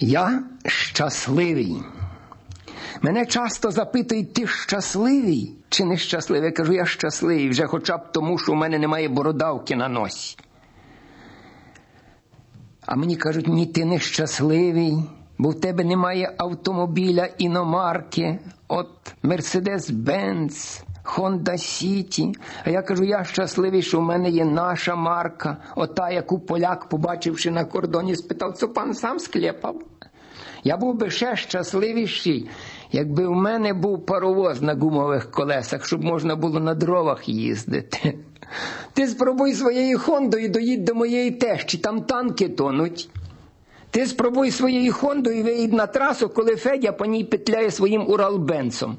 Я щасливий. Мене часто запитують, ти щасливий чи нещасливий? Я кажу, я щасливий вже хоча б тому, що у мене немає бородавки на носі. А мені кажуть, ні, ти нещасливий, бо в тебе немає автомобіля іномарки, от Mercedes-Benz, Honda City. А я кажу, я щасливий, що в мене є наша марка, ота, яку поляк, побачивши на кордоні, спитав, це пан сам склепав. Я був би ще щасливіший, якби в мене був паровоз на гумових колесах, щоб можна було на дровах їздити. Ти спробуй своєю Хондою доїдь до моєї тещі, там танки тонуть. Ти спробуй своєю Хондою виїдь на трасу, коли Федя по ній петляє своїм Уралбенцом.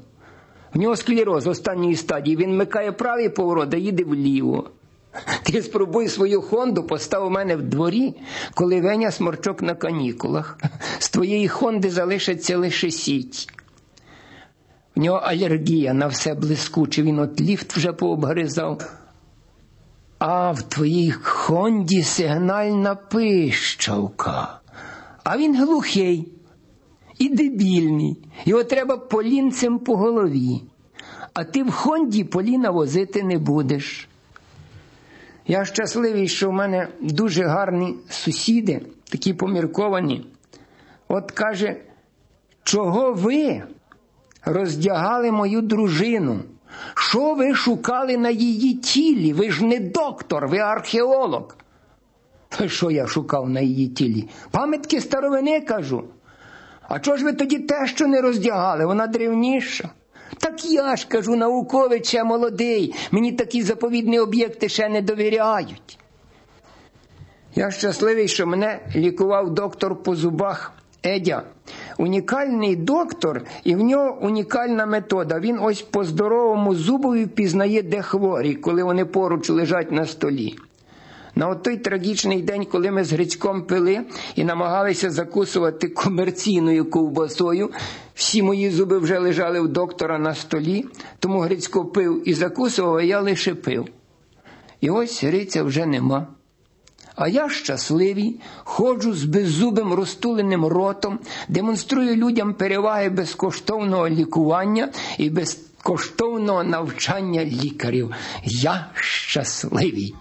В нього склероз останньої стадії. Він микає правий поворот, а їде вліво. Ти спробуй свою Хонду постав у мене в дворі, коли Веня сморчок на канікулах. З твоєї Хонди залишиться лише сіть. В нього алергія на все блискуче, він от ліфт вже пообгризав. А в твоїй Хонді сигнальна пищавка. А він глухий і дебільний. Його треба полінцем по голові. А ти в Хонді поліна возити не будеш. Я щасливий, що в мене дуже гарні сусіди, такі помірковані. От каже, чого ви роздягали мою дружину? Що ви шукали на її тілі? Ви ж не доктор, ви археолог. Що я шукав на її тілі? Пам'ятки старовини кажу. А чого ж ви тоді те, що не роздягали? Вона древніша. Так я ж кажу, науковець ще молодий, мені такі заповідні об'єкти ще не довіряють. Я щасливий, що мене лікував доктор по зубах Едя. Унікальний доктор, і в нього унікальна метода. Він ось по здоровому зубові пізнає, де хворі, коли вони поруч лежать на столі. На той трагічний день, коли ми з Грицьком пили і намагалися закусувати комерційною ковбасою, всі мої зуби вже лежали у доктора на столі, тому Грицько пив і закусував, а я лише пив. І ось Гриця вже нема. А я щасливий, ходжу з беззубим розтуленим ротом, демонструю людям переваги безкоштовного лікування і безкоштовного навчання лікарів. Я щасливий.